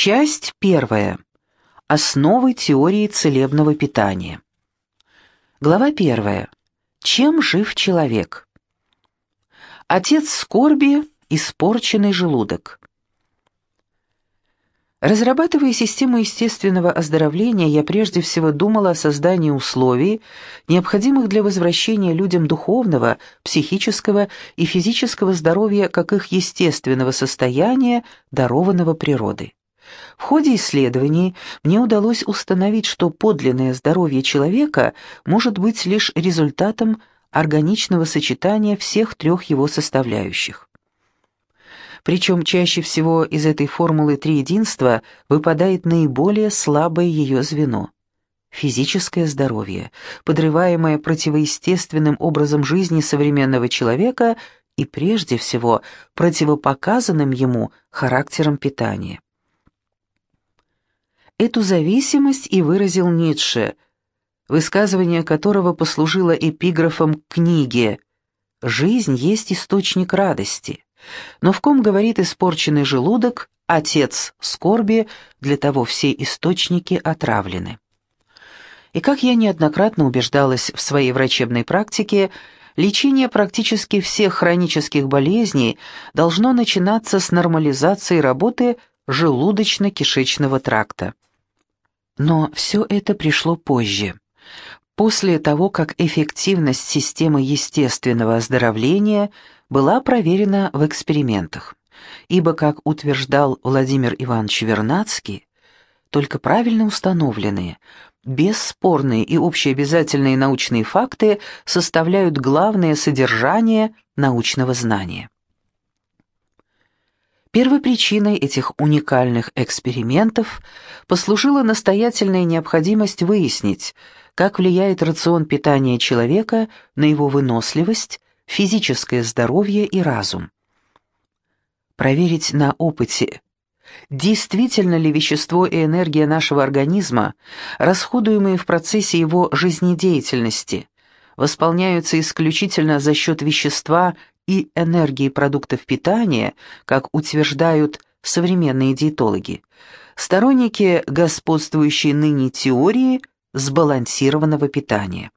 Часть первая. Основы теории целебного питания. Глава первая. Чем жив человек? Отец скорби – испорченный желудок. Разрабатывая систему естественного оздоровления, я прежде всего думала о создании условий, необходимых для возвращения людям духовного, психического и физического здоровья как их естественного состояния, дарованного природой. В ходе исследований мне удалось установить, что подлинное здоровье человека может быть лишь результатом органичного сочетания всех трех его составляющих. Причем чаще всего из этой формулы триединства выпадает наиболее слабое ее звено – физическое здоровье, подрываемое противоестественным образом жизни современного человека и прежде всего противопоказанным ему характером питания. Эту зависимость и выразил Ницше, высказывание которого послужило эпиграфом к книге «Жизнь есть источник радости». Но в ком говорит испорченный желудок, отец скорби, для того все источники отравлены. И как я неоднократно убеждалась в своей врачебной практике, лечение практически всех хронических болезней должно начинаться с нормализации работы желудочно-кишечного тракта. Но все это пришло позже. После того, как эффективность системы естественного оздоровления была проверена в экспериментах. Ибо, как утверждал Владимир Иванович Вернадский, только правильно установленные, бесспорные и общеобязательные научные факты составляют главное содержание научного знания. Первой причиной этих уникальных экспериментов послужила настоятельная необходимость выяснить, как влияет рацион питания человека на его выносливость, физическое здоровье и разум. Проверить на опыте, действительно ли вещество и энергия нашего организма, расходуемые в процессе его жизнедеятельности, восполняются исключительно за счет вещества и энергии продуктов питания, как утверждают современные диетологи, сторонники господствующей ныне теории сбалансированного питания.